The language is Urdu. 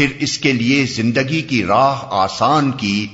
پھر اس کے لیے زندگی کی راہ آسان کی